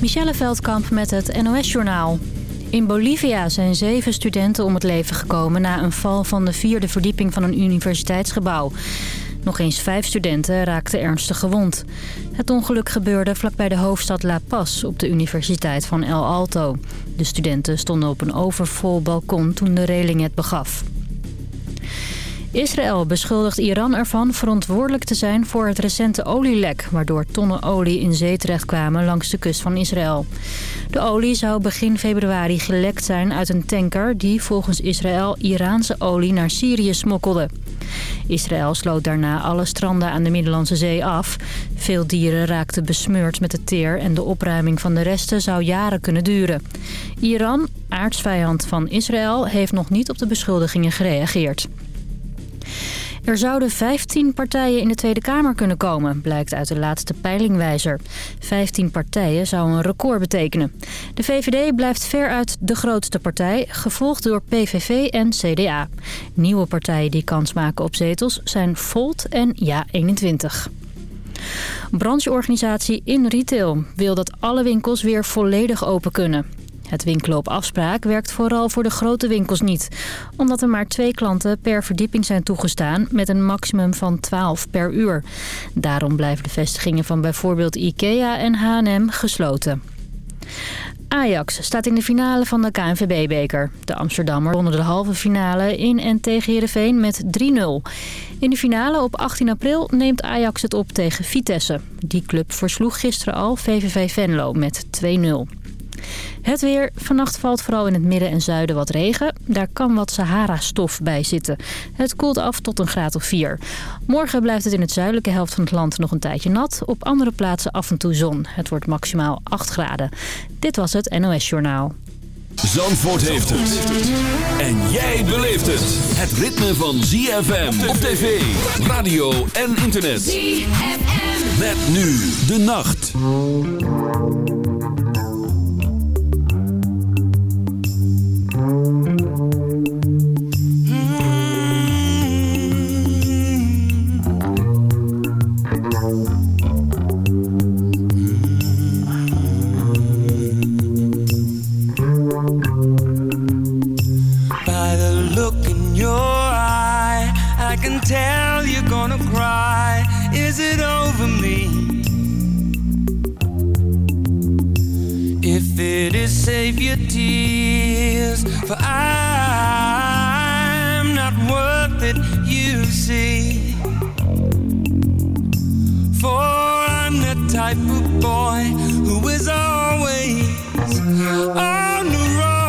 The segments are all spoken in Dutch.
Michelle Veldkamp met het NOS-journaal. In Bolivia zijn zeven studenten om het leven gekomen... na een val van de vierde verdieping van een universiteitsgebouw. Nog eens vijf studenten raakten ernstig gewond. Het ongeluk gebeurde vlakbij de hoofdstad La Paz op de Universiteit van El Alto. De studenten stonden op een overvol balkon toen de reling het begaf. Israël beschuldigt Iran ervan verantwoordelijk te zijn voor het recente olielek... waardoor tonnen olie in zee terechtkwamen langs de kust van Israël. De olie zou begin februari gelekt zijn uit een tanker... die volgens Israël Iraanse olie naar Syrië smokkelde. Israël sloot daarna alle stranden aan de Middellandse Zee af. Veel dieren raakten besmeurd met het teer... en de opruiming van de resten zou jaren kunnen duren. Iran, aardsvijand van Israël, heeft nog niet op de beschuldigingen gereageerd. Er zouden 15 partijen in de Tweede Kamer kunnen komen, blijkt uit de laatste peilingwijzer. 15 partijen zou een record betekenen. De VVD blijft veruit de grootste partij, gevolgd door PVV en CDA. Nieuwe partijen die kans maken op zetels zijn Volt en Ja21. Brancheorganisatie In Retail wil dat alle winkels weer volledig open kunnen. Het winkelen op afspraak werkt vooral voor de grote winkels niet. Omdat er maar twee klanten per verdieping zijn toegestaan met een maximum van 12 per uur. Daarom blijven de vestigingen van bijvoorbeeld IKEA en H&M gesloten. Ajax staat in de finale van de KNVB-beker. De Amsterdammer wonnen de halve finale in en tegen Heerenveen met 3-0. In de finale op 18 april neemt Ajax het op tegen Vitesse. Die club versloeg gisteren al VVV Venlo met 2-0. Het weer. Vannacht valt vooral in het midden en zuiden wat regen. Daar kan wat Sahara-stof bij zitten. Het koelt af tot een graad of 4. Morgen blijft het in het zuidelijke helft van het land nog een tijdje nat. Op andere plaatsen af en toe zon. Het wordt maximaal 8 graden. Dit was het NOS Journaal. Zandvoort heeft het. En jij beleeft het. Het ritme van ZFM op tv, radio en internet. ZFM. Met nu de nacht. Mm-hmm. See For I'm the type of boy Who is always on the road.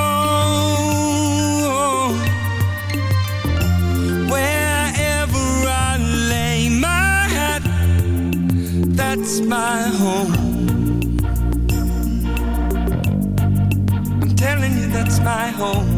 Wherever I lay my hat That's my home. I'm telling you, that's my home.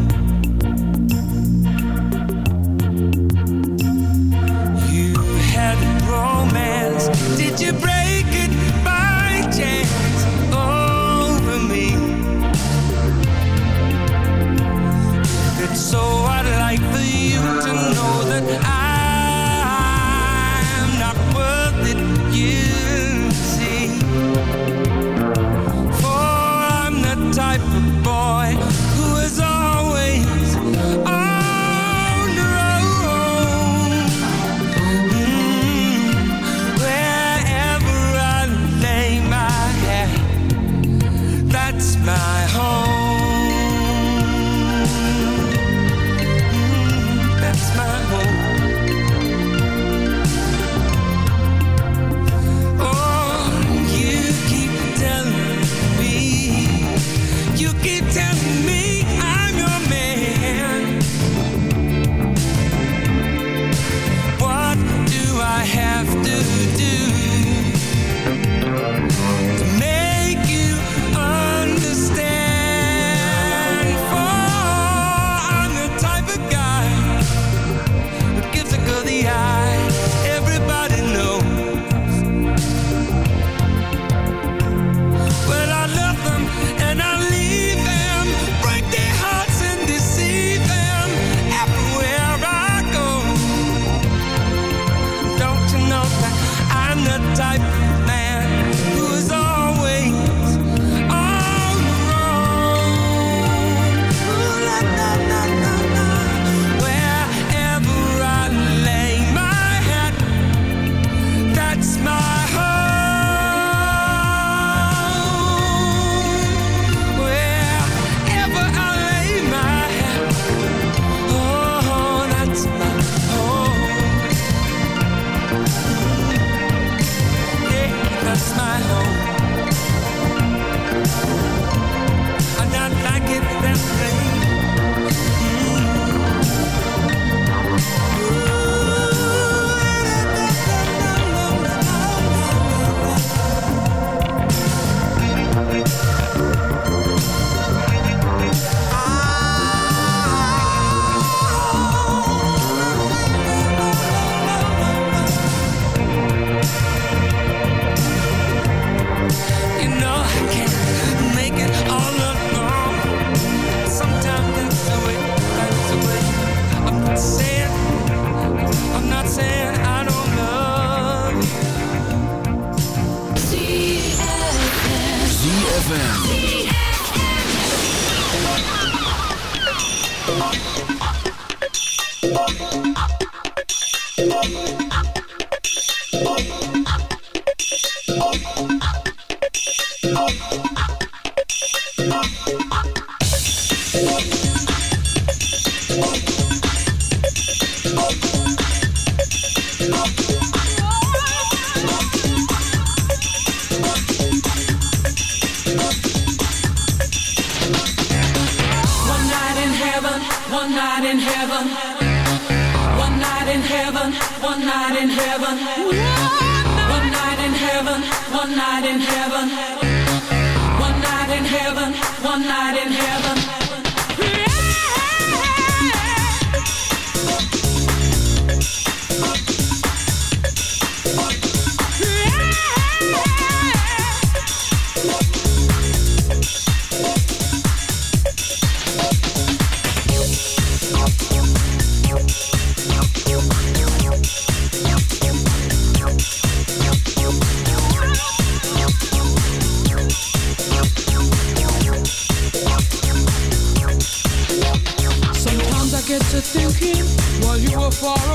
while you were far away.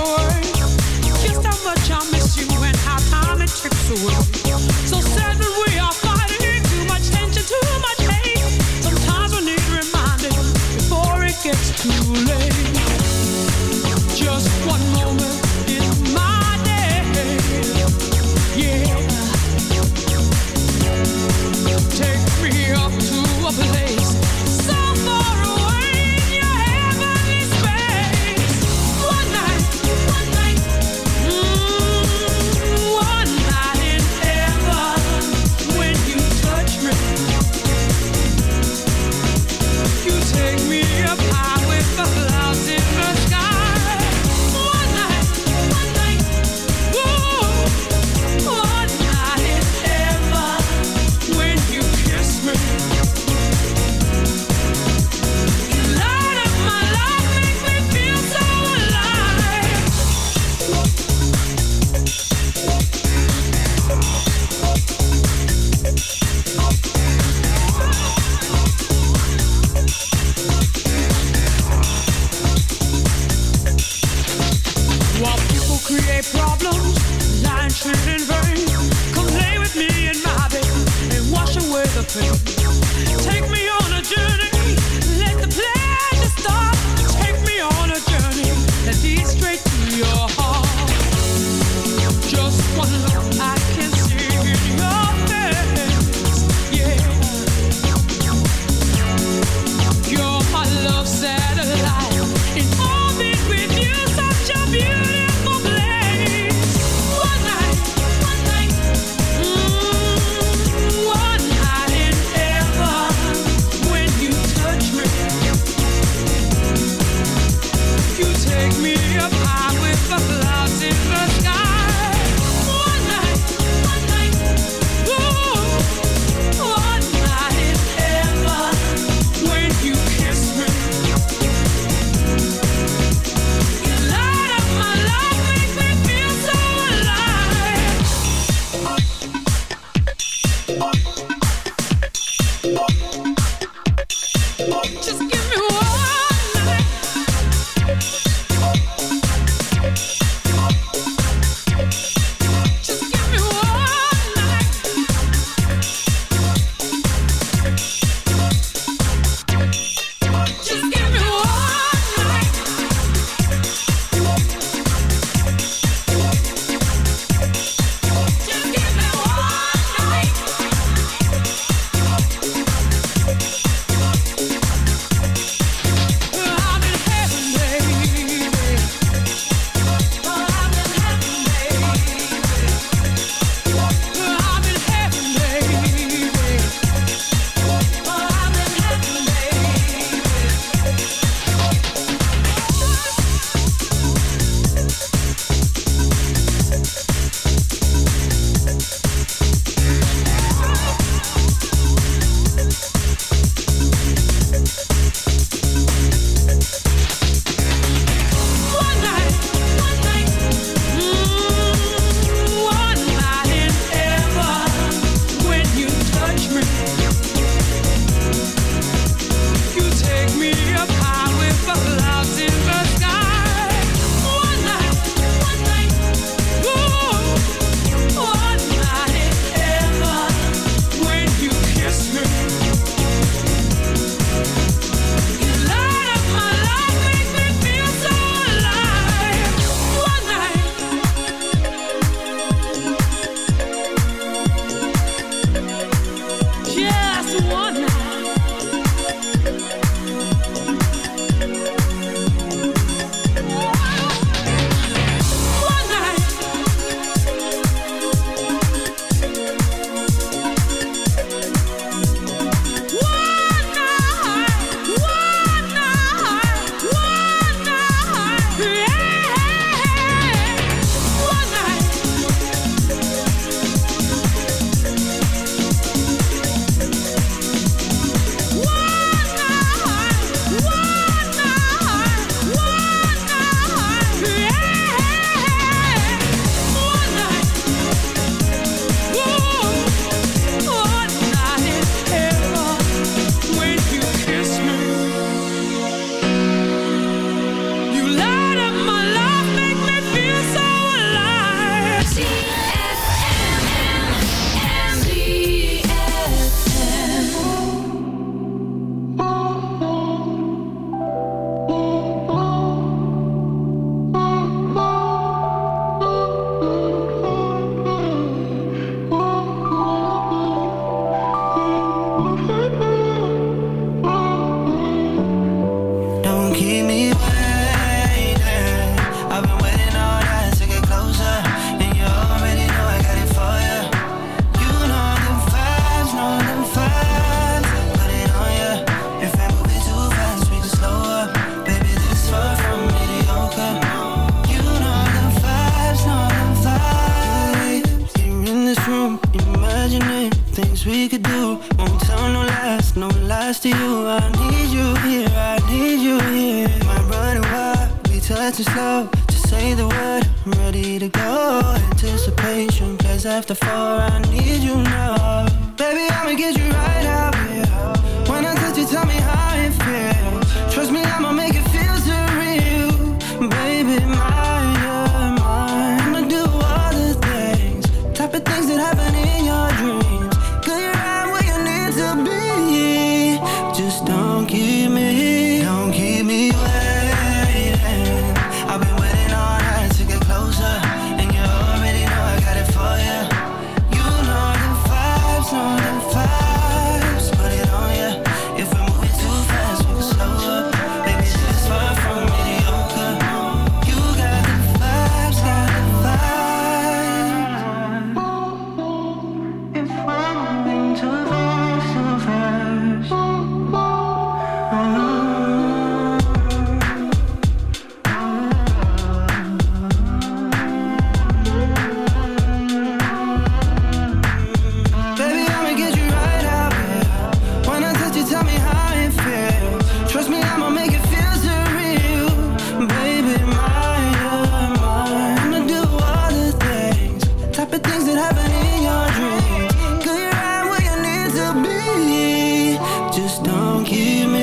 Just don't keep me,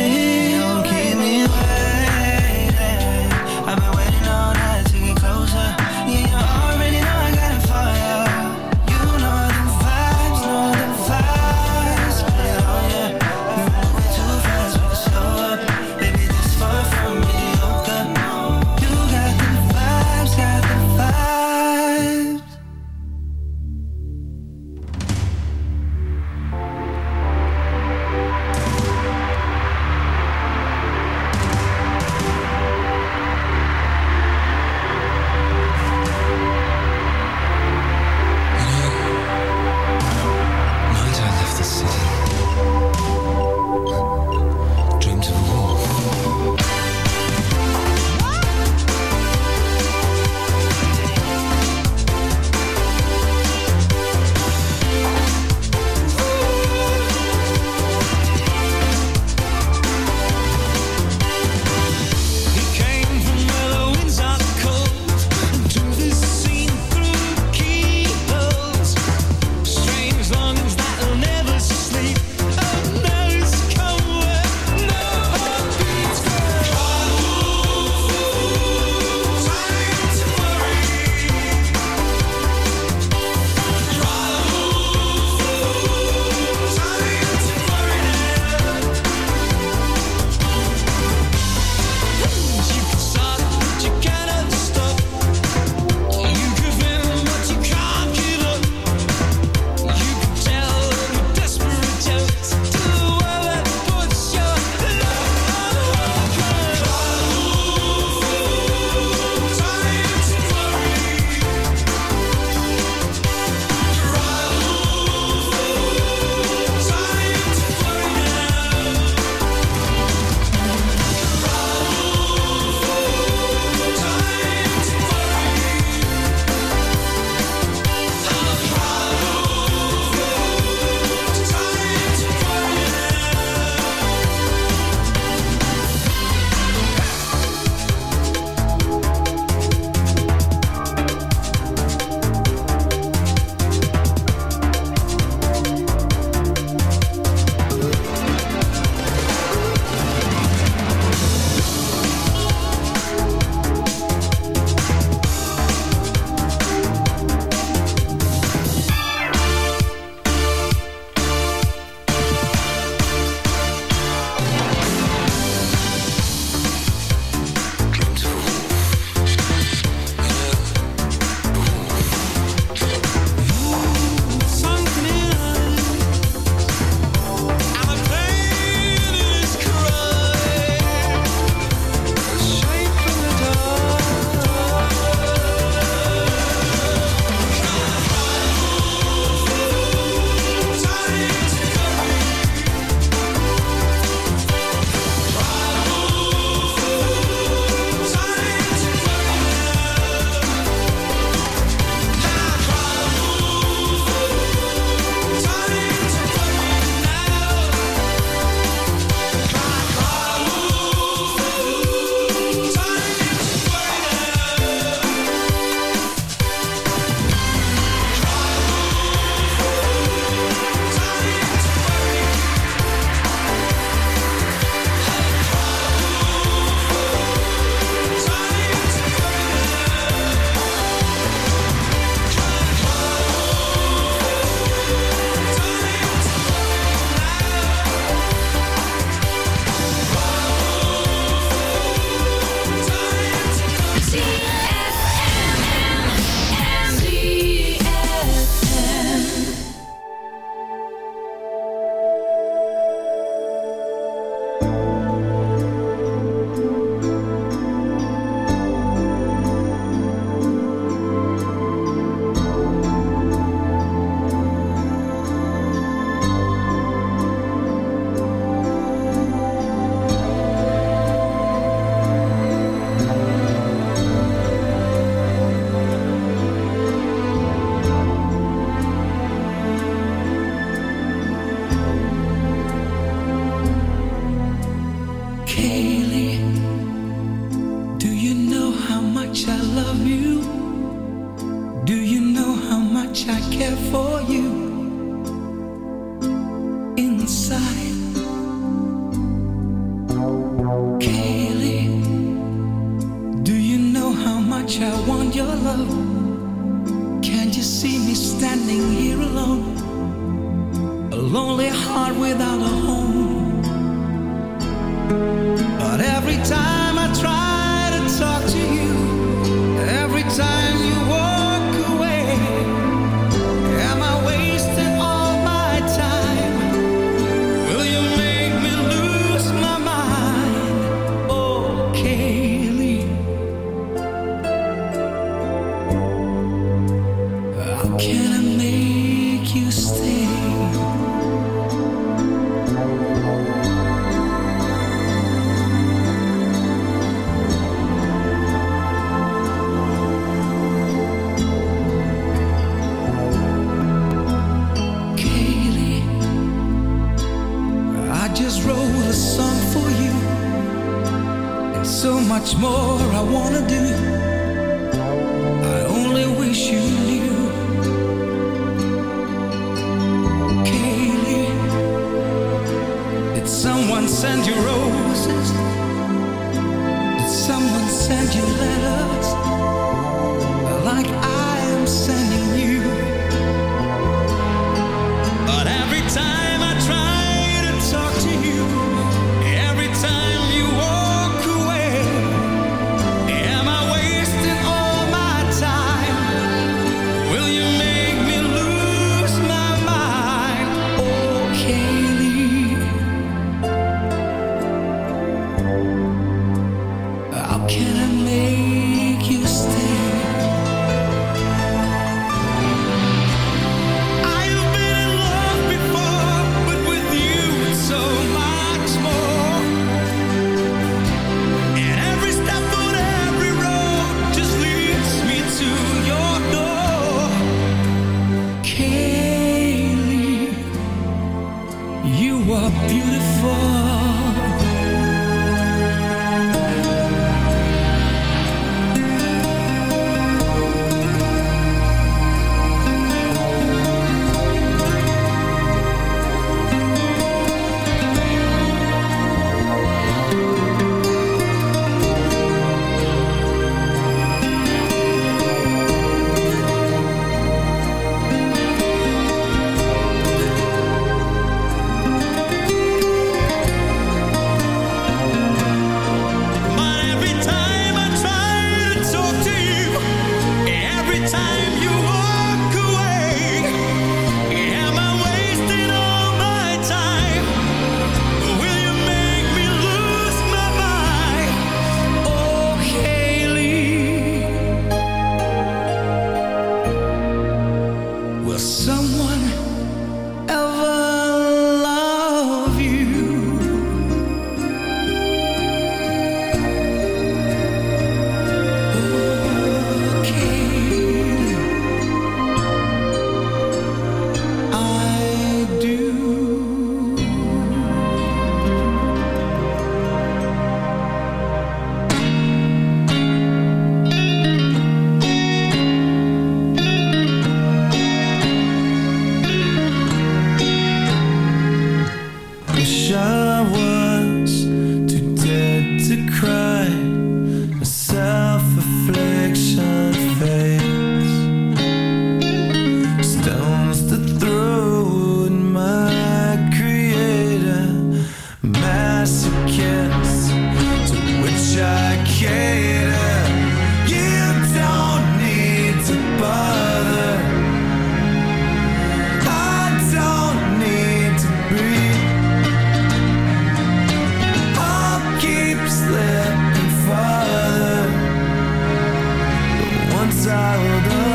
desirable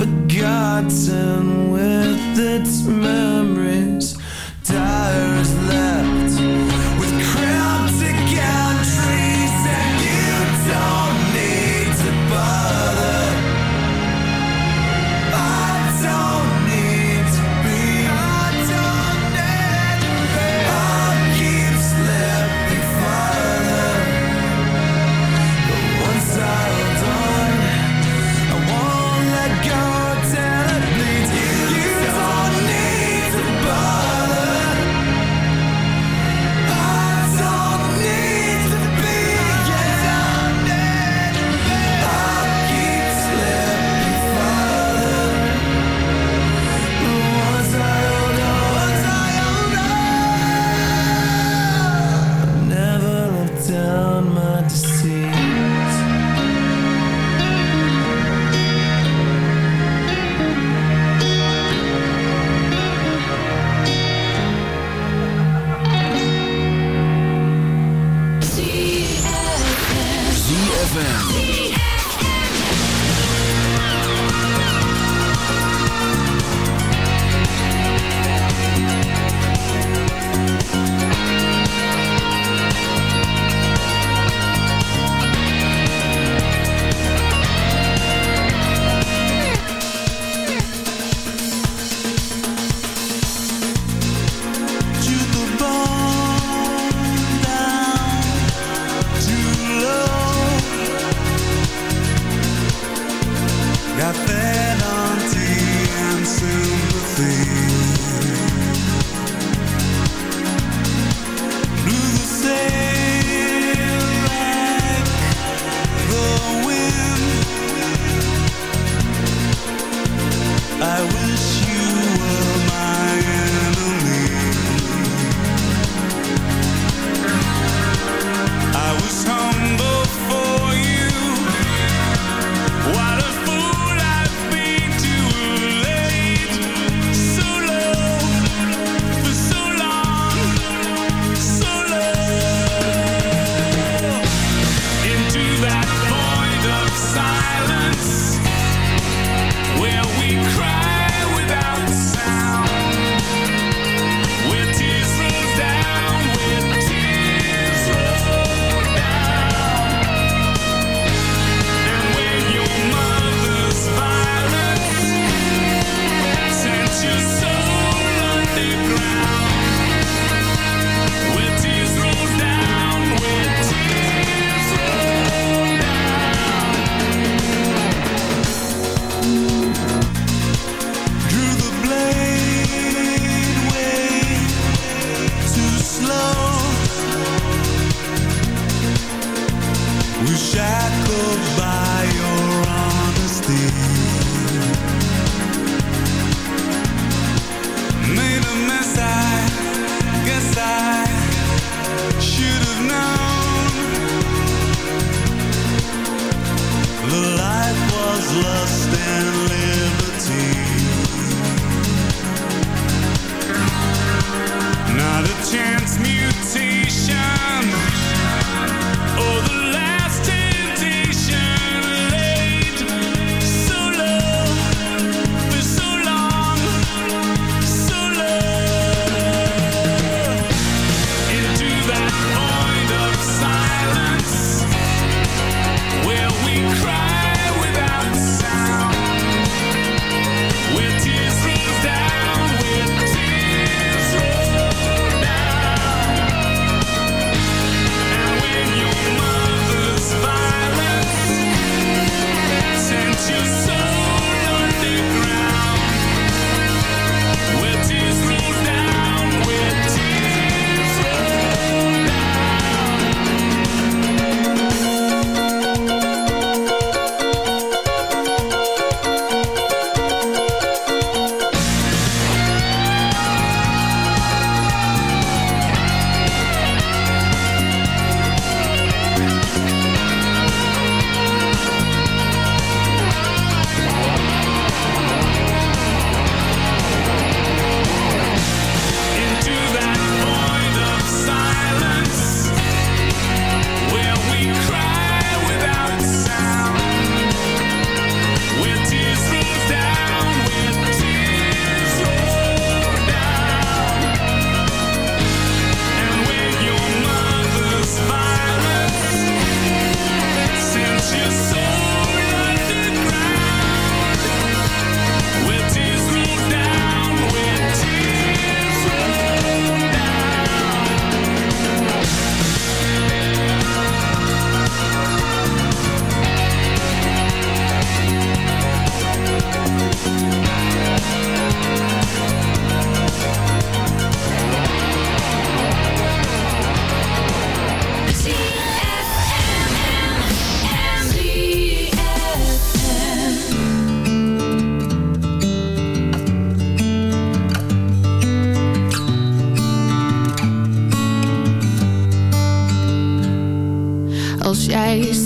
forgotten with its memories.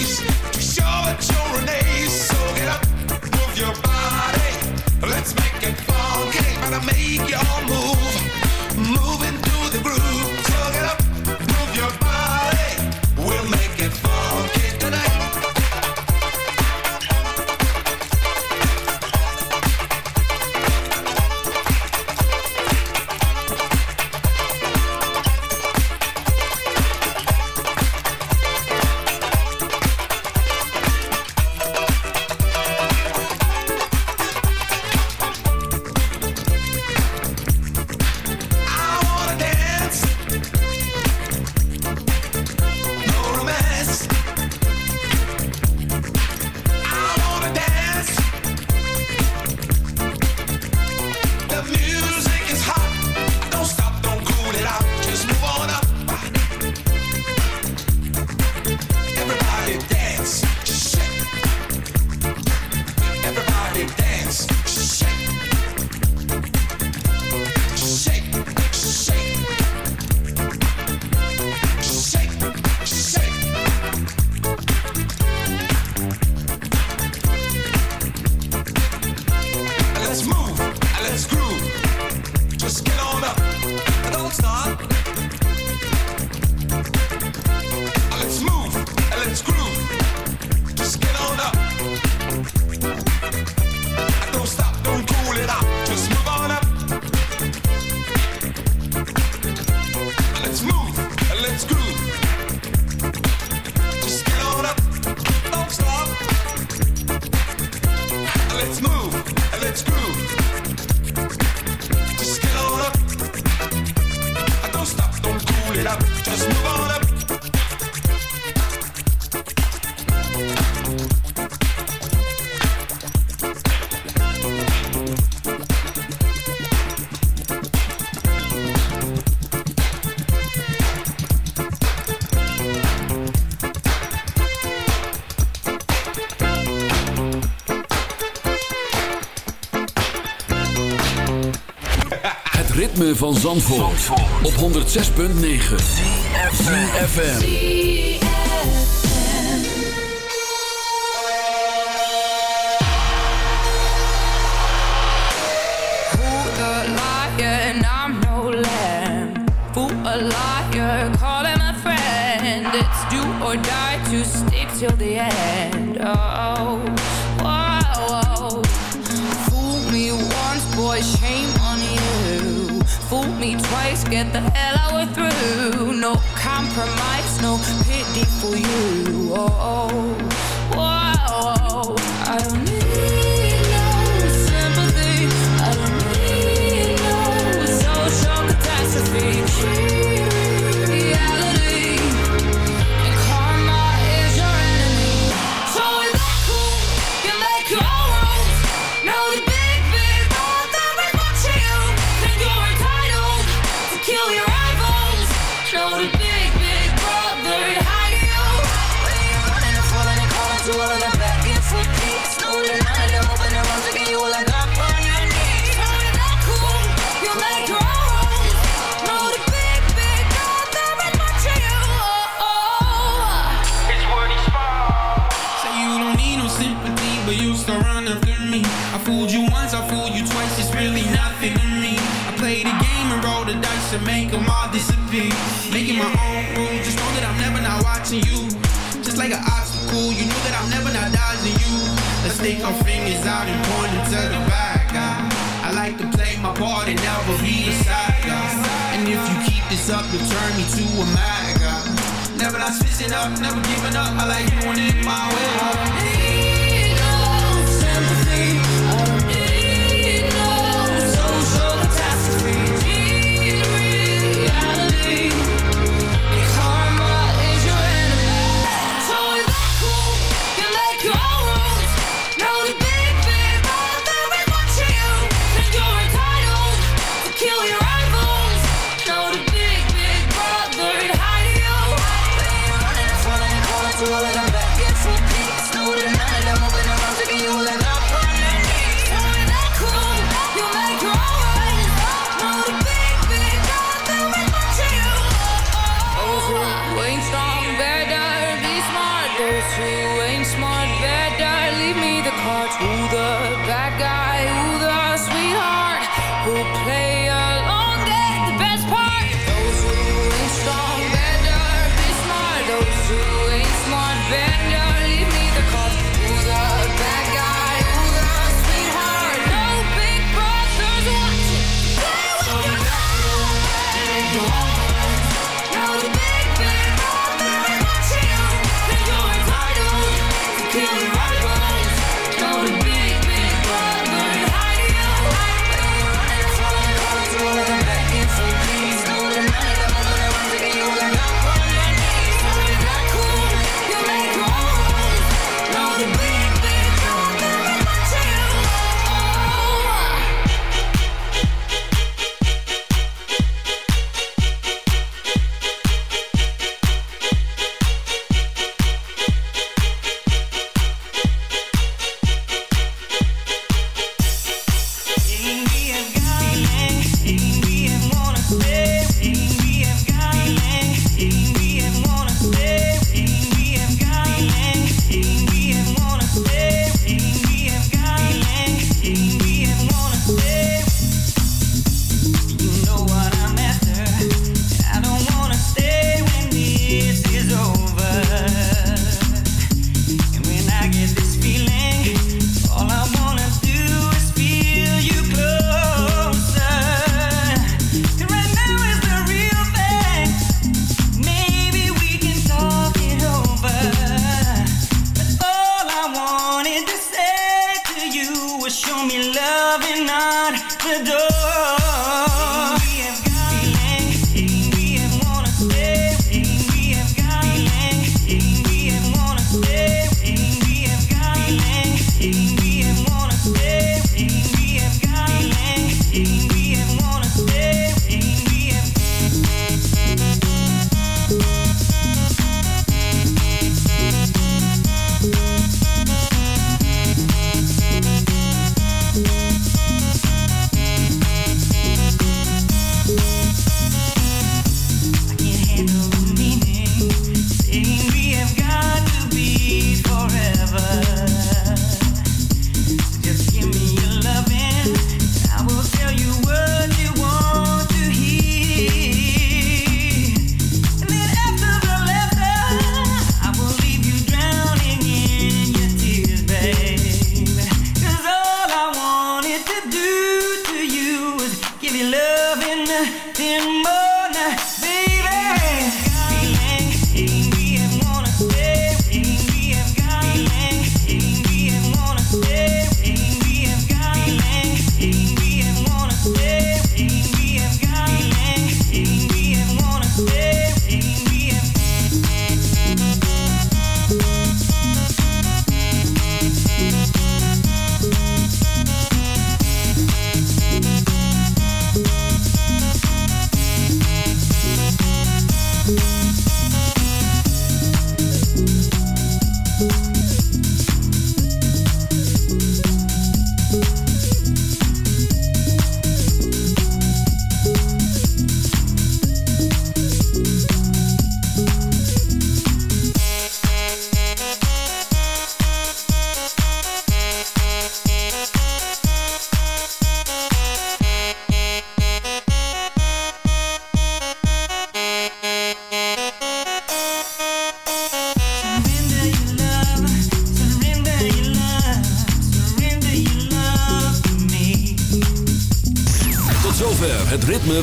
80s. Van Zandvoort, op 106.9 CFFM Who the liar and I'm no lamb Who a liar, call him a friend. It's do or die to stick till the end. Oh, whoa, whoa me twice, get the hell out of through. No compromise, no pity for you. Oh, oh, oh, to me I play the game and roll the dice And make them all disappear. Making my own rules, just know that I'm never not watching you. Just like an obstacle, you know that I'm never not dodging you. Let's stick our fingers out and point them to the bad guy. I like to play my part and never be a side guy. And if you keep this up, you'll turn me to a mad guy. Never not switching up, never giving up. I like doing it my way.